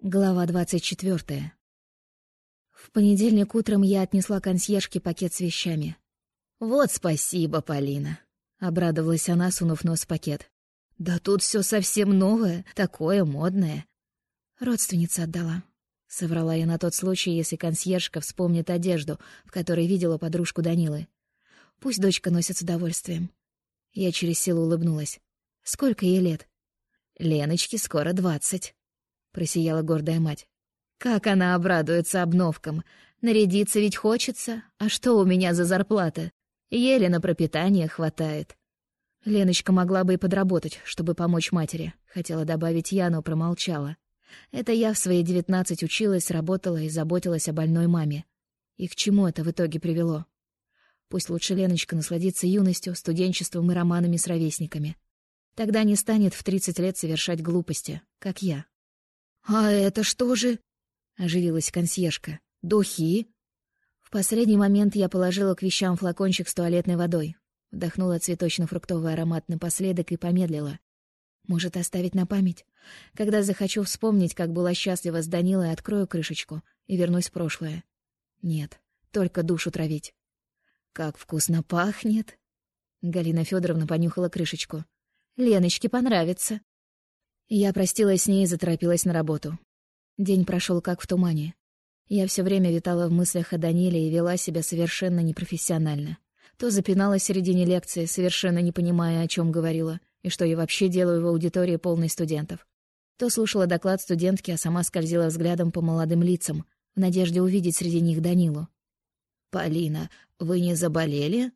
Глава двадцать четвертая. В понедельник утром я отнесла консьержке пакет с вещами. «Вот спасибо, Полина», — обрадовалась она, сунув нос в пакет. «Да тут все совсем новое, такое модное». Родственница отдала. Соврала я на тот случай, если консьержка вспомнит одежду, в которой видела подружку Данилы. Пусть дочка носит с удовольствием. Я через силу улыбнулась. Сколько ей лет? Леночке скоро двадцать. — просияла гордая мать. «Как она обрадуется обновкам! Нарядиться ведь хочется, а что у меня за зарплата? Еле на пропитание хватает». Леночка могла бы и подработать, чтобы помочь матери, хотела добавить я, но промолчала. Это я в свои девятнадцать училась, работала и заботилась о больной маме. И к чему это в итоге привело? Пусть лучше Леночка насладится юностью, студенчеством и романами с ровесниками. Тогда не станет в тридцать лет совершать глупости, как я. «А это что же?» — оживилась консьержка. «Духи?» В последний момент я положила к вещам флакончик с туалетной водой, вдохнула цветочно-фруктовый аромат напоследок и помедлила. Может, оставить на память? Когда захочу вспомнить, как была счастлива с Данилой, открою крышечку и вернусь в прошлое. Нет, только душу травить. «Как вкусно пахнет!» Галина Федоровна понюхала крышечку. «Леночке понравится!» Я простилась с ней и заторопилась на работу. День прошел как в тумане. Я все время витала в мыслях о Даниле и вела себя совершенно непрофессионально. То запиналась в середине лекции, совершенно не понимая, о чем говорила, и что я вообще делаю в аудитории полной студентов. То слушала доклад студентки, а сама скользила взглядом по молодым лицам, в надежде увидеть среди них Данилу. «Полина, вы не заболели?»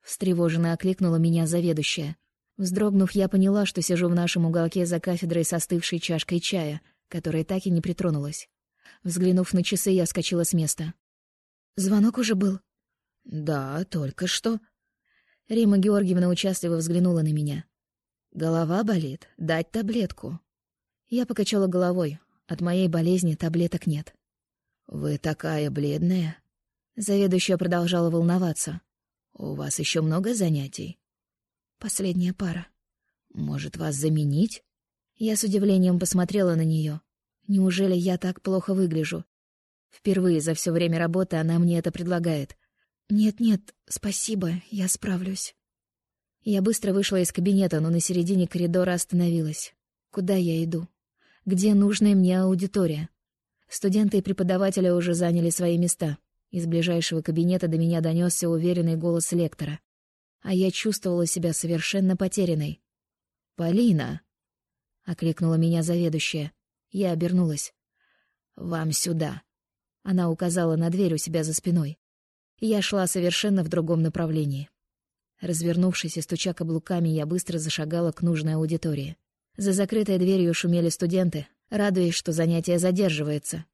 Встревоженно окликнула меня заведующая. Вздрогнув, я поняла, что сижу в нашем уголке за кафедрой с остывшей чашкой чая, которая так и не притронулась. Взглянув на часы, я вскочила с места. «Звонок уже был?» «Да, только что». Рима Георгиевна участливо взглянула на меня. «Голова болит. Дать таблетку». Я покачала головой. От моей болезни таблеток нет. «Вы такая бледная». Заведующая продолжала волноваться. «У вас еще много занятий?» Последняя пара. Может, вас заменить? Я с удивлением посмотрела на нее. Неужели я так плохо выгляжу? Впервые за все время работы она мне это предлагает. Нет-нет, спасибо, я справлюсь. Я быстро вышла из кабинета, но на середине коридора остановилась. Куда я иду? Где нужная мне аудитория? Студенты и преподаватели уже заняли свои места. Из ближайшего кабинета до меня донесся уверенный голос лектора а я чувствовала себя совершенно потерянной. «Полина!» — окликнула меня заведующая. Я обернулась. «Вам сюда!» Она указала на дверь у себя за спиной. Я шла совершенно в другом направлении. Развернувшись и стуча каблуками, я быстро зашагала к нужной аудитории. За закрытой дверью шумели студенты, радуясь, что занятие задерживается.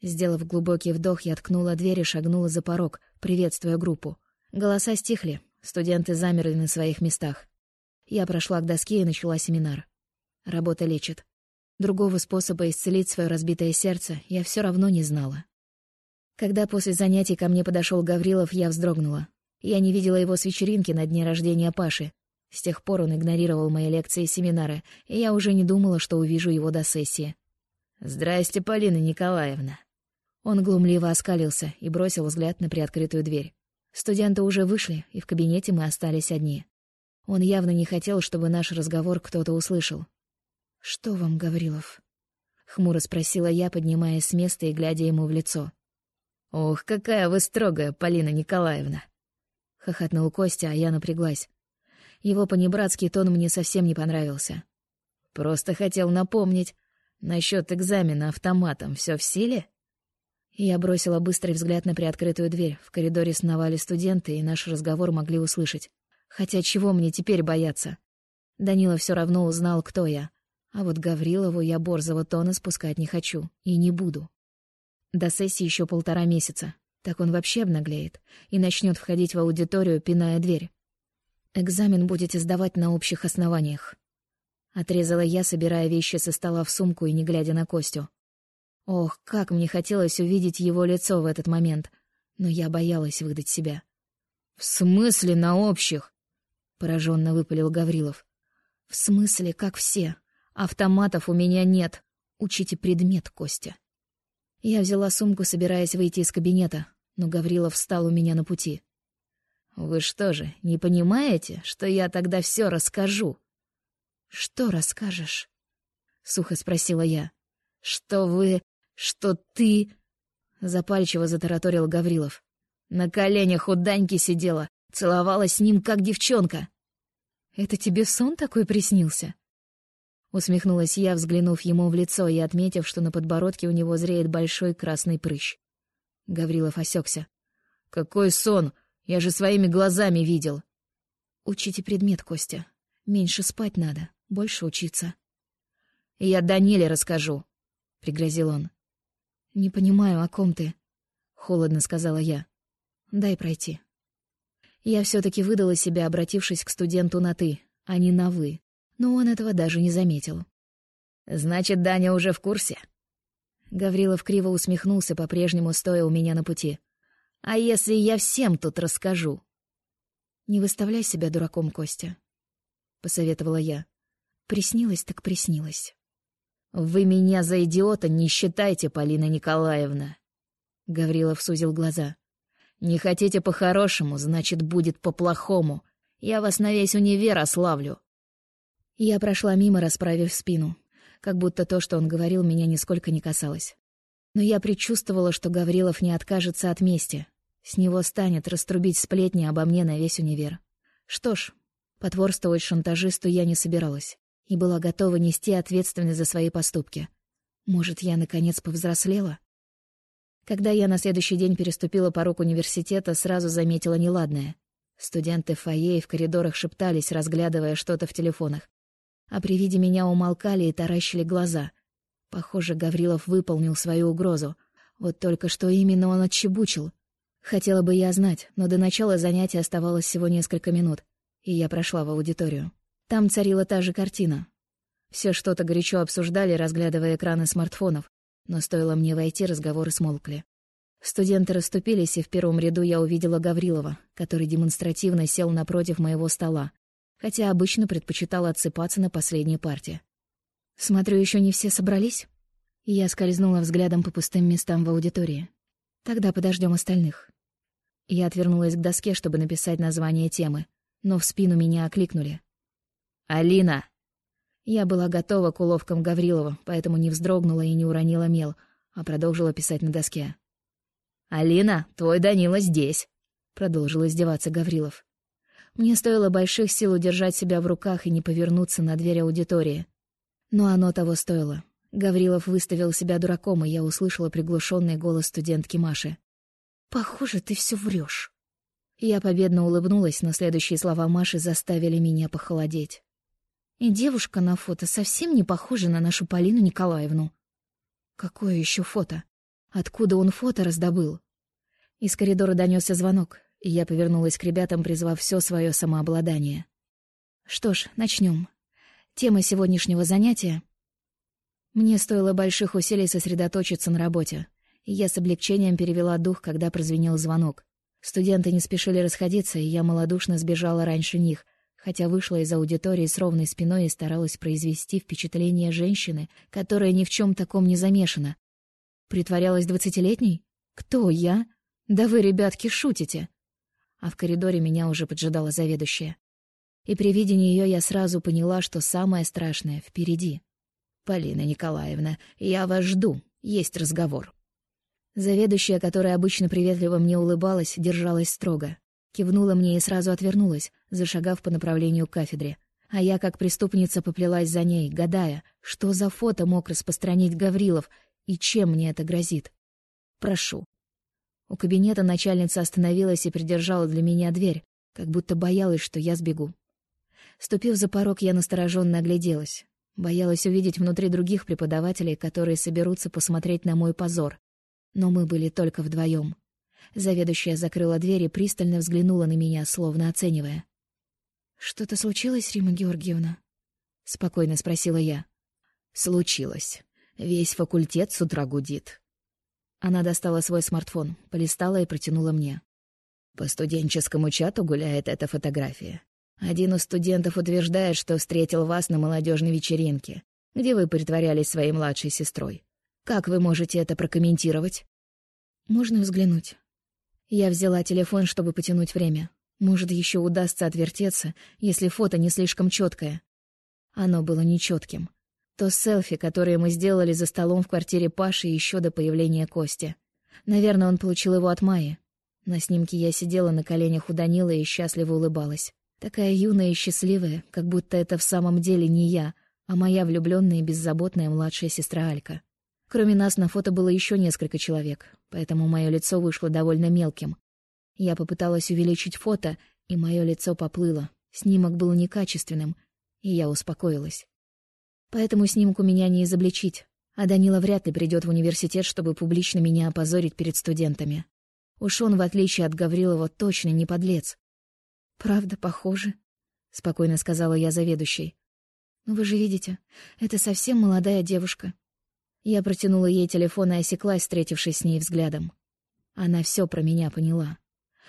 Сделав глубокий вдох, я ткнула дверь и шагнула за порог, приветствуя группу. Голоса стихли, Студенты замерли на своих местах. Я прошла к доске и начала семинар. Работа лечит. Другого способа исцелить свое разбитое сердце я все равно не знала. Когда после занятий ко мне подошел Гаврилов, я вздрогнула. Я не видела его с вечеринки на дне рождения Паши. С тех пор он игнорировал мои лекции и семинары, и я уже не думала, что увижу его до сессии. «Здрасте, Полина Николаевна!» Он глумливо оскалился и бросил взгляд на приоткрытую дверь. Студенты уже вышли, и в кабинете мы остались одни. Он явно не хотел, чтобы наш разговор кто-то услышал. «Что вам, Гаврилов?» — хмуро спросила я, поднимаясь с места и глядя ему в лицо. «Ох, какая вы строгая, Полина Николаевна!» — хохотнул Костя, а я напряглась. Его понебратский тон мне совсем не понравился. «Просто хотел напомнить. Насчет экзамена автоматом все в силе?» Я бросила быстрый взгляд на приоткрытую дверь. В коридоре сновали студенты, и наш разговор могли услышать. Хотя чего мне теперь бояться? Данила все равно узнал, кто я. А вот Гаврилову я борзого тона спускать не хочу. И не буду. До сессии еще полтора месяца. Так он вообще обнаглеет. И начнет входить в аудиторию, пиная дверь. Экзамен будете сдавать на общих основаниях. Отрезала я, собирая вещи со стола в сумку и не глядя на Костю. Ох, как мне хотелось увидеть его лицо в этот момент, но я боялась выдать себя. «В смысле на общих?» — пораженно выпалил Гаврилов. «В смысле, как все. Автоматов у меня нет. Учите предмет, Костя. Я взяла сумку, собираясь выйти из кабинета, но Гаврилов встал у меня на пути. «Вы что же, не понимаете, что я тогда все расскажу?» «Что расскажешь?» — сухо спросила я. «Что вы... что ты...» — запальчиво затараторил Гаврилов. «На коленях у Даньки сидела, целовалась с ним, как девчонка». «Это тебе сон такой приснился?» Усмехнулась я, взглянув ему в лицо и отметив, что на подбородке у него зреет большой красный прыщ. Гаврилов осекся. «Какой сон! Я же своими глазами видел!» «Учите предмет, Костя. Меньше спать надо, больше учиться». «Я Даниле расскажу», — пригрозил он. «Не понимаю, о ком ты», — холодно сказала я. «Дай пройти». Я все таки выдала себя, обратившись к студенту на «ты», а не на «вы», но он этого даже не заметил. «Значит, Даня уже в курсе?» Гаврилов криво усмехнулся, по-прежнему стоя у меня на пути. «А если я всем тут расскажу?» «Не выставляй себя дураком, Костя», — посоветовала я. «Приснилось так приснилось». «Вы меня за идиота не считайте, Полина Николаевна!» Гаврилов сузил глаза. «Не хотите по-хорошему, значит, будет по-плохому. Я вас на весь универ ославлю». Я прошла мимо, расправив спину как будто то, что он говорил, меня нисколько не касалось. Но я предчувствовала, что Гаврилов не откажется от мести. С него станет раструбить сплетни обо мне на весь универ. Что ж, потворствовать шантажисту я не собиралась и была готова нести ответственность за свои поступки. Может, я, наконец, повзрослела? Когда я на следующий день переступила порог университета, сразу заметила неладное. Студенты в фойе в коридорах шептались, разглядывая что-то в телефонах а при виде меня умолкали и таращили глаза. Похоже, Гаврилов выполнил свою угрозу. Вот только что именно он отчебучил. Хотела бы я знать, но до начала занятия оставалось всего несколько минут, и я прошла в аудиторию. Там царила та же картина. Все что-то горячо обсуждали, разглядывая экраны смартфонов, но стоило мне войти, разговоры смолкли. Студенты расступились, и в первом ряду я увидела Гаврилова, который демонстративно сел напротив моего стола хотя обычно предпочитала отсыпаться на последней партии. Смотрю, еще не все собрались. Я скользнула взглядом по пустым местам в аудитории. Тогда подождем остальных. Я отвернулась к доске, чтобы написать название темы, но в спину меня окликнули. «Алина!» Я была готова к уловкам Гаврилова, поэтому не вздрогнула и не уронила мел, а продолжила писать на доске. «Алина, твой Данила здесь!» — продолжил издеваться Гаврилов. Мне стоило больших сил удержать себя в руках и не повернуться на дверь аудитории. Но оно того стоило. Гаврилов выставил себя дураком, и я услышала приглушенный голос студентки Маши. «Похоже, ты все врешь. Я победно улыбнулась, но следующие слова Маши заставили меня похолодеть. И девушка на фото совсем не похожа на нашу Полину Николаевну. Какое еще фото? Откуда он фото раздобыл? Из коридора донесся звонок и я повернулась к ребятам, призвав все свое самообладание. Что ж, начнем. Тема сегодняшнего занятия. Мне стоило больших усилий сосредоточиться на работе, и я с облегчением перевела дух, когда прозвенел звонок. Студенты не спешили расходиться, и я малодушно сбежала раньше них, хотя вышла из аудитории с ровной спиной и старалась произвести впечатление женщины, которая ни в чем таком не замешана. Притворялась двадцатилетней? Кто я? Да вы, ребятки, шутите а в коридоре меня уже поджидала заведующая. И при виде нее я сразу поняла, что самое страшное впереди. «Полина Николаевна, я вас жду, есть разговор». Заведующая, которая обычно приветливо мне улыбалась, держалась строго. Кивнула мне и сразу отвернулась, зашагав по направлению к кафедре. А я, как преступница, поплелась за ней, гадая, что за фото мог распространить Гаврилов и чем мне это грозит. «Прошу, у кабинета начальница остановилась и придержала для меня дверь, как будто боялась, что я сбегу. Ступив за порог, я настороженно огляделась. Боялась увидеть внутри других преподавателей, которые соберутся посмотреть на мой позор. Но мы были только вдвоем. Заведующая закрыла дверь и пристально взглянула на меня, словно оценивая. «Что-то случилось, Рима Георгиевна?» — спокойно спросила я. «Случилось. Весь факультет с утра гудит. Она достала свой смартфон, полистала и протянула мне. По студенческому чату гуляет эта фотография. Один из студентов утверждает, что встретил вас на молодежной вечеринке. где вы притворялись своей младшей сестрой. Как вы можете это прокомментировать? Можно взглянуть. Я взяла телефон, чтобы потянуть время. Может, еще удастся отвертеться, если фото не слишком четкое. Оно было нечетким. То селфи, которое мы сделали за столом в квартире Паши еще до появления Кости. Наверное, он получил его от Майи. На снимке я сидела на коленях у Данила и счастливо улыбалась. Такая юная и счастливая, как будто это в самом деле не я, а моя влюбленная и беззаботная младшая сестра Алька. Кроме нас на фото было еще несколько человек, поэтому мое лицо вышло довольно мелким. Я попыталась увеличить фото, и мое лицо поплыло. Снимок был некачественным, и я успокоилась. Поэтому снимку меня не изобличить, а Данила вряд ли придет в университет, чтобы публично меня опозорить перед студентами. Уж он, в отличие от Гаврилова, точно не подлец. «Правда, похоже», — спокойно сказала я заведующей. «Но вы же видите, это совсем молодая девушка, я протянула ей телефон и осеклась, встретившись с ней взглядом. Она все про меня поняла.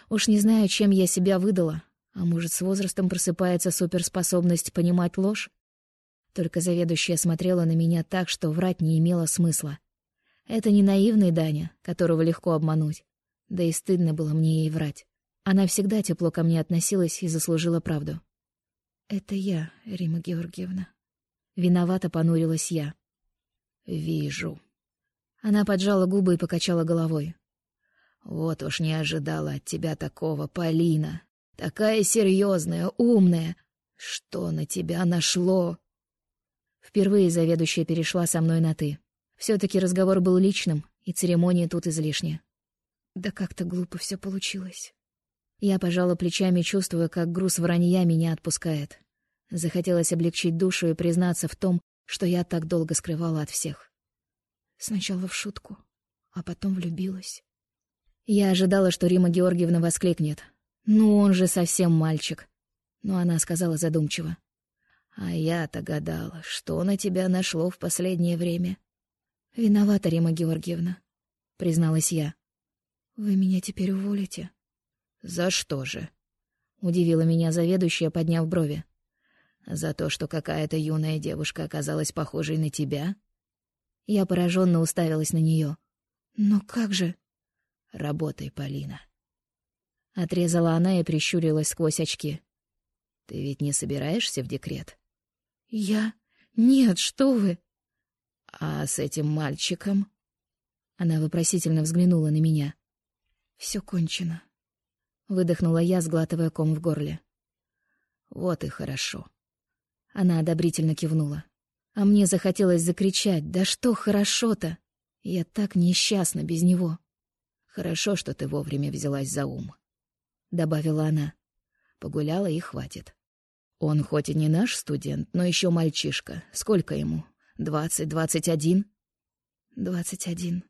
Уж не знаю, чем я себя выдала, а может, с возрастом просыпается суперспособность понимать ложь? Только заведующая смотрела на меня так, что врать не имело смысла. Это не наивный Даня, которого легко обмануть. Да и стыдно было мне ей врать. Она всегда тепло ко мне относилась и заслужила правду. «Это я, Рима Георгиевна». Виновато понурилась я. «Вижу». Она поджала губы и покачала головой. «Вот уж не ожидала от тебя такого, Полина. Такая серьезная, умная. Что на тебя нашло?» Впервые заведующая перешла со мной на «ты». все таки разговор был личным, и церемония тут излишняя. Да как-то глупо все получилось. Я пожала плечами, чувствуя, как груз вранья меня отпускает. Захотелось облегчить душу и признаться в том, что я так долго скрывала от всех. Сначала в шутку, а потом влюбилась. Я ожидала, что Рима Георгиевна воскликнет. «Ну, он же совсем мальчик». Но она сказала задумчиво. «А я-то гадала, что на тебя нашло в последнее время?» «Виновата, Рима Георгиевна», — призналась я. «Вы меня теперь уволите?» «За что же?» — удивила меня заведующая, подняв брови. За то, что какая-то юная девушка оказалась похожей на тебя? Я пораженно уставилась на нее. Но как же? Работай, Полина. Отрезала она и прищурилась сквозь очки. Ты ведь не собираешься в декрет? Я? Нет, что вы? А с этим мальчиком? Она вопросительно взглянула на меня. Все кончено. Выдохнула я, сглатывая ком в горле. Вот и хорошо. Она одобрительно кивнула. А мне захотелось закричать «Да что хорошо-то!» Я так несчастна без него. «Хорошо, что ты вовремя взялась за ум», — добавила она. Погуляла и хватит. Он хоть и не наш студент, но еще мальчишка. Сколько ему? Двадцать, двадцать один? Двадцать один.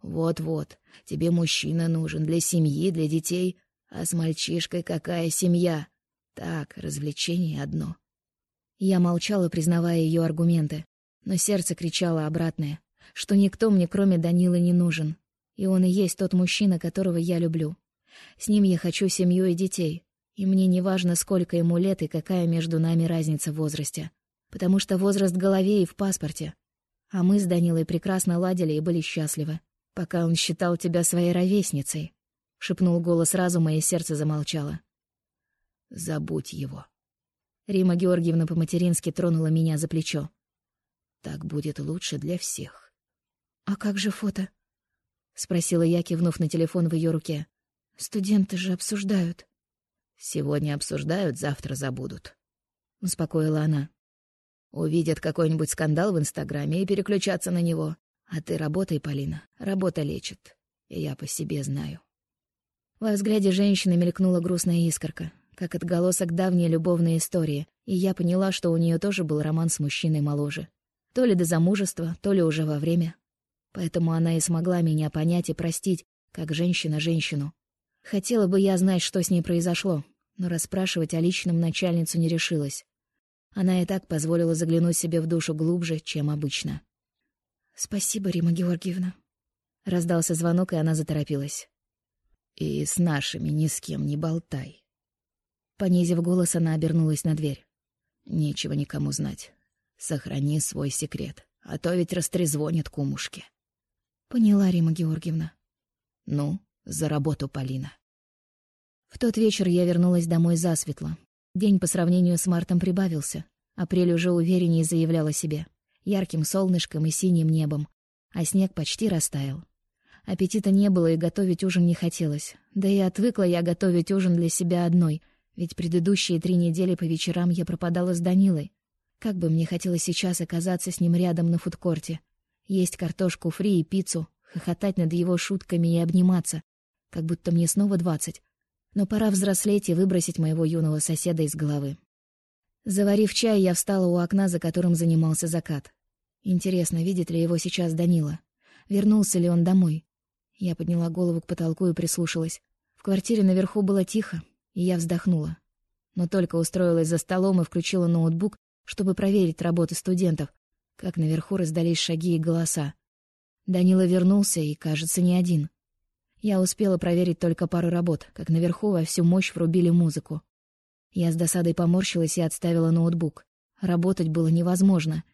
Вот-вот, тебе мужчина нужен для семьи, для детей. А с мальчишкой какая семья? Так, развлечение одно. Я молчала, признавая ее аргументы, но сердце кричало обратное, что никто мне, кроме Данилы, не нужен. И он и есть тот мужчина, которого я люблю. С ним я хочу семью и детей, и мне не важно, сколько ему лет и какая между нами разница в возрасте, потому что возраст в голове и в паспорте. А мы с Данилой прекрасно ладили и были счастливы, пока он считал тебя своей ровесницей. Шепнул голос разума, и сердце замолчало. «Забудь его», Рима Георгиевна по-матерински тронула меня за плечо. «Так будет лучше для всех». «А как же фото?» — спросила я, кивнув на телефон в ее руке. «Студенты же обсуждают». «Сегодня обсуждают, завтра забудут», — успокоила она. «Увидят какой-нибудь скандал в Инстаграме и переключаться на него. А ты работай, Полина, работа лечит. Я по себе знаю». Во взгляде женщины мелькнула грустная искорка как отголосок давней любовной истории, и я поняла, что у нее тоже был роман с мужчиной моложе. То ли до замужества, то ли уже во время. Поэтому она и смогла меня понять и простить, как женщина женщину. Хотела бы я знать, что с ней произошло, но расспрашивать о личном начальницу не решилась. Она и так позволила заглянуть себе в душу глубже, чем обычно. «Спасибо, Рима Георгиевна». Раздался звонок, и она заторопилась. «И с нашими ни с кем не болтай», Понизив голос, она обернулась на дверь. «Нечего никому знать. Сохрани свой секрет, а то ведь растрезвонят кумушки. Поняла, Рима Георгиевна. Ну, за работу, Полина. В тот вечер я вернулась домой засветло. День по сравнению с мартом прибавился. Апрель уже увереннее заявлял о себе. Ярким солнышком и синим небом. А снег почти растаял. Аппетита не было и готовить ужин не хотелось. Да и отвыкла я готовить ужин для себя одной, ведь предыдущие три недели по вечерам я пропадала с Данилой. Как бы мне хотелось сейчас оказаться с ним рядом на фудкорте. Есть картошку фри и пиццу, хохотать над его шутками и обниматься, как будто мне снова двадцать. Но пора взрослеть и выбросить моего юного соседа из головы. Заварив чай, я встала у окна, за которым занимался закат. Интересно, видит ли его сейчас Данила? Вернулся ли он домой? Я подняла голову к потолку и прислушалась. В квартире наверху было тихо, и я вздохнула. Но только устроилась за столом и включила ноутбук, чтобы проверить работы студентов, как наверху раздались шаги и голоса. Данила вернулся, и, кажется, не один. Я успела проверить только пару работ, как наверху во всю мощь врубили музыку. Я с досадой поморщилась и отставила ноутбук. Работать было невозможно.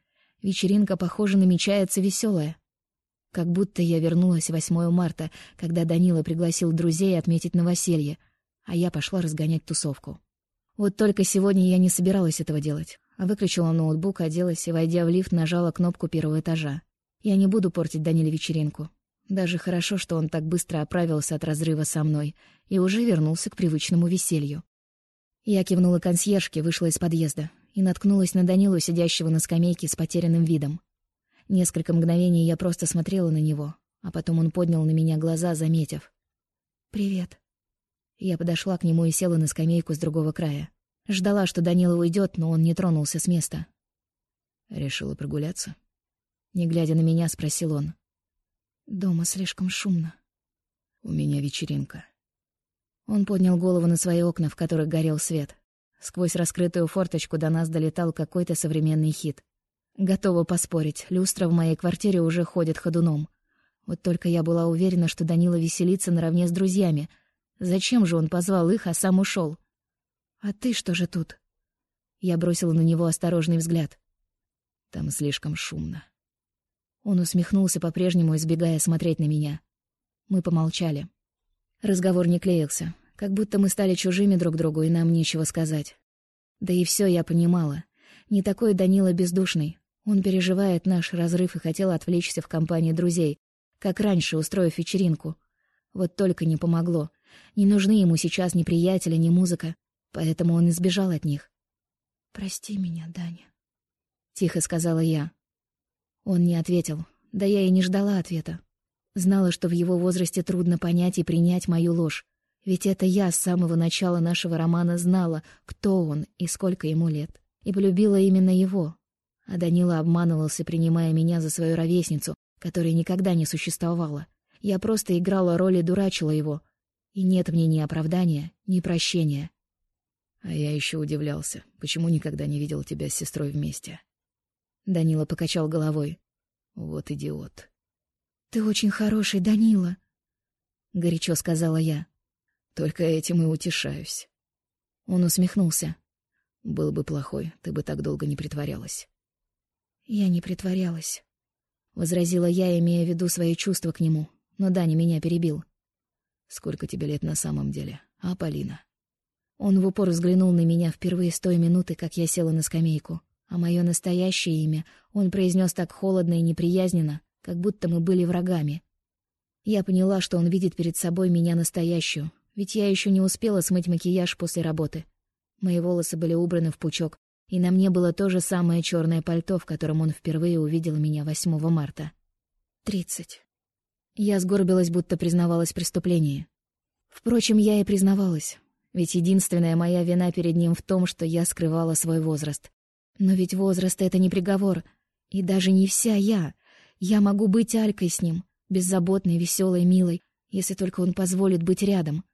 Вечеринка, похоже, намечается веселая. Как будто я вернулась 8 марта, когда Данила пригласил друзей отметить новоселье, а я пошла разгонять тусовку. Вот только сегодня я не собиралась этого делать, а выключила ноутбук, оделась и, войдя в лифт, нажала кнопку первого этажа. Я не буду портить Даниле вечеринку. Даже хорошо, что он так быстро оправился от разрыва со мной и уже вернулся к привычному веселью. Я кивнула консьержке, вышла из подъезда и наткнулась на Данилу, сидящего на скамейке с потерянным видом. Несколько мгновений я просто смотрела на него, а потом он поднял на меня глаза, заметив. «Привет». Я подошла к нему и села на скамейку с другого края. Ждала, что Данила уйдет, но он не тронулся с места. «Решила прогуляться?» Не глядя на меня, спросил он. «Дома слишком шумно». «У меня вечеринка». Он поднял голову на свои окна, в которых горел свет. Сквозь раскрытую форточку до нас долетал какой-то современный хит. Готова поспорить, люстра в моей квартире уже ходит ходуном. Вот только я была уверена, что Данила веселится наравне с друзьями. Зачем же он позвал их, а сам ушел? «А ты что же тут?» Я бросила на него осторожный взгляд. «Там слишком шумно». Он усмехнулся, по-прежнему избегая смотреть на меня. Мы помолчали. Разговор не клеился, как будто мы стали чужими друг другу, и нам нечего сказать. Да и все я понимала. Не такой Данила бездушный, он переживает наш разрыв и хотел отвлечься в компании друзей, как раньше, устроив вечеринку. Вот только не помогло. Не нужны ему сейчас ни приятели, ни музыка, поэтому он избежал от них. «Прости меня, Даня», — тихо сказала я. Он не ответил, да я и не ждала ответа. Знала, что в его возрасте трудно понять и принять мою ложь. Ведь это я с самого начала нашего романа знала, кто он и сколько ему лет. И полюбила именно его, а Данила обманывался, принимая меня за свою ровесницу, которой никогда не существовало. Я просто играла роль и дурачила его. И нет мне ни оправдания, ни прощения. А я еще удивлялся, почему никогда не видел тебя с сестрой вместе. Данила покачал головой. Вот идиот. Ты очень хороший, Данила, горячо сказала я. Только этим и утешаюсь. Он усмехнулся. Был бы плохой, ты бы так долго не притворялась. «Я не притворялась», — возразила я, имея в виду свои чувства к нему, но Даня меня перебил. «Сколько тебе лет на самом деле, а, Полина?» Он в упор взглянул на меня впервые с той минуты, как я села на скамейку, а мое настоящее имя он произнес так холодно и неприязненно, как будто мы были врагами. Я поняла, что он видит перед собой меня настоящую, ведь я еще не успела смыть макияж после работы. Мои волосы были убраны в пучок, и на мне было то же самое черное пальто, в котором он впервые увидел меня 8 марта. Тридцать. Я сгорбилась, будто признавалась преступление. Впрочем, я и признавалась, ведь единственная моя вина перед ним в том, что я скрывала свой возраст. Но ведь возраст — это не приговор, и даже не вся я. Я могу быть Алькой с ним, беззаботной, веселой, милой, если только он позволит быть рядом.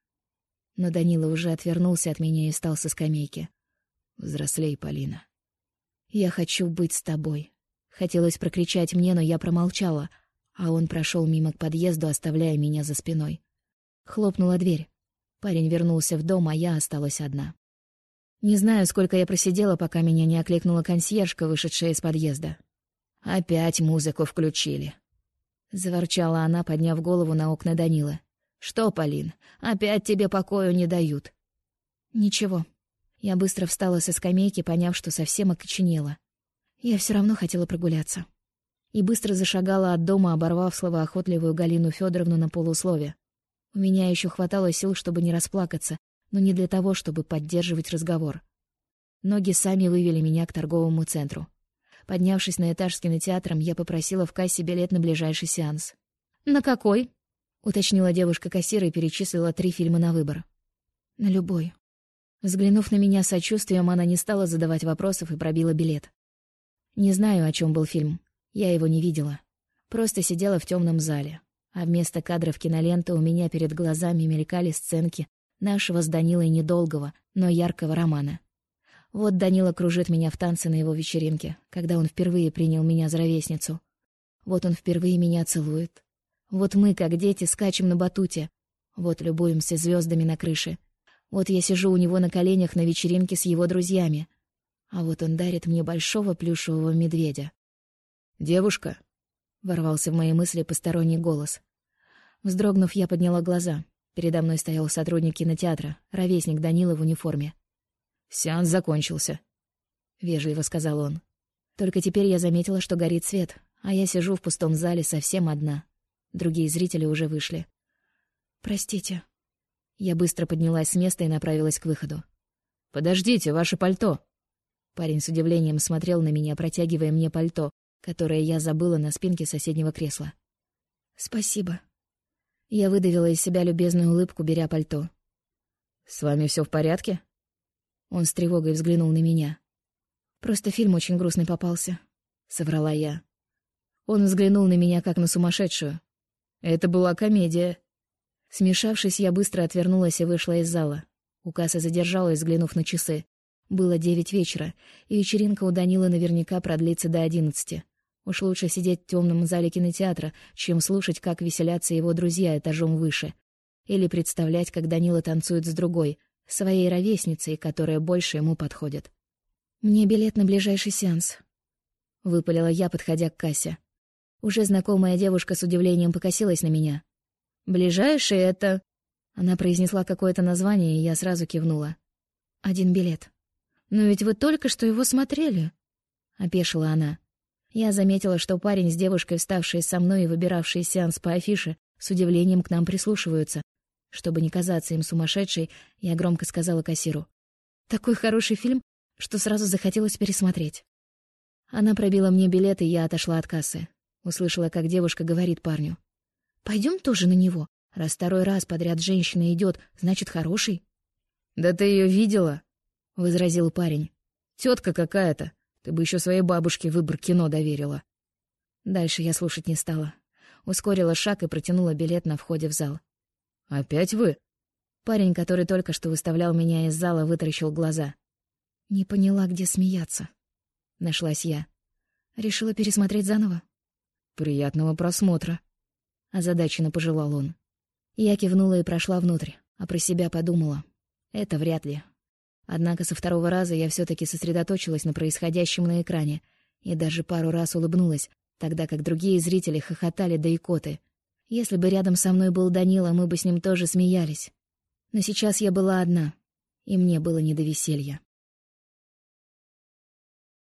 Но Данила уже отвернулся от меня и встал со скамейки. Взрослей, Полина. Я хочу быть с тобой. Хотелось прокричать мне, но я промолчала, а он прошел мимо к подъезду, оставляя меня за спиной. Хлопнула дверь. Парень вернулся в дом, а я осталась одна. Не знаю, сколько я просидела, пока меня не окликнула консьержка, вышедшая из подъезда. «Опять музыку включили», — заворчала она, подняв голову на окна Данила. «Что, Полин, опять тебе покою не дают?» «Ничего». Я быстро встала со скамейки, поняв, что совсем окоченела. Я все равно хотела прогуляться. И быстро зашагала от дома, оборвав словоохотливую Галину Федоровну на полуслове. У меня еще хватало сил, чтобы не расплакаться, но не для того, чтобы поддерживать разговор. Ноги сами вывели меня к торговому центру. Поднявшись на этаж с кинотеатром, я попросила в кассе билет на ближайший сеанс. «На какой?» — уточнила девушка-кассир и перечислила три фильма на выбор. «На любой». Взглянув на меня сочувствием, она не стала задавать вопросов и пробила билет. Не знаю, о чем был фильм. Я его не видела. Просто сидела в темном зале. А вместо кадров киноленты у меня перед глазами мелькали сценки нашего с Данилой недолгого, но яркого романа. Вот Данила кружит меня в танце на его вечеринке, когда он впервые принял меня за ровесницу. Вот он впервые меня целует. Вот мы, как дети, скачем на батуте. Вот любуемся звездами на крыше. Вот я сижу у него на коленях на вечеринке с его друзьями. А вот он дарит мне большого плюшевого медведя. «Девушка!» — ворвался в мои мысли посторонний голос. Вздрогнув, я подняла глаза. Передо мной стоял сотрудник кинотеатра, ровесник Данила в униформе. «Сеанс закончился», — вежливо сказал он. Только теперь я заметила, что горит свет, а я сижу в пустом зале совсем одна. Другие зрители уже вышли. «Простите». Я быстро поднялась с места и направилась к выходу. «Подождите, ваше пальто!» Парень с удивлением смотрел на меня, протягивая мне пальто, которое я забыла на спинке соседнего кресла. «Спасибо». Я выдавила из себя любезную улыбку, беря пальто. «С вами все в порядке?» Он с тревогой взглянул на меня. «Просто фильм очень грустный попался», — соврала я. Он взглянул на меня, как на сумасшедшую. «Это была комедия». Смешавшись, я быстро отвернулась и вышла из зала. У кассы задержалась, взглянув на часы. Было девять вечера, и вечеринка у Данилы наверняка продлится до одиннадцати. Уж лучше сидеть в темном зале кинотеатра, чем слушать, как веселятся его друзья этажом выше. Или представлять, как Данила танцует с другой, своей ровесницей, которая больше ему подходит. «Мне билет на ближайший сеанс», — выпалила я, подходя к кассе. Уже знакомая девушка с удивлением покосилась на меня. «Ближайший — это...» Она произнесла какое-то название, и я сразу кивнула. «Один билет». «Но ведь вы только что его смотрели», — опешила она. Я заметила, что парень с девушкой, вставшие со мной и выбиравшие сеанс по афише, с удивлением к нам прислушиваются. Чтобы не казаться им сумасшедшей, я громко сказала кассиру. «Такой хороший фильм, что сразу захотелось пересмотреть». Она пробила мне билет, и я отошла от кассы. Услышала, как девушка говорит парню. «Пойдем тоже на него. Раз второй раз подряд женщина идет, значит, хороший». «Да ты ее видела?» — возразил парень. Тетка какая-то. Ты бы еще своей бабушке выбор кино доверила». Дальше я слушать не стала. Ускорила шаг и протянула билет на входе в зал. «Опять вы?» Парень, который только что выставлял меня из зала, вытаращил глаза. Не поняла, где смеяться. Нашлась я. Решила пересмотреть заново. «Приятного просмотра», — озадаченно пожелал он. Я кивнула и прошла внутрь, а про себя подумала. Это вряд ли. Однако со второго раза я все таки сосредоточилась на происходящем на экране и даже пару раз улыбнулась, тогда как другие зрители хохотали до икоты — если бы рядом со мной был Данила, мы бы с ним тоже смеялись. Но сейчас я была одна, и мне было не до веселья.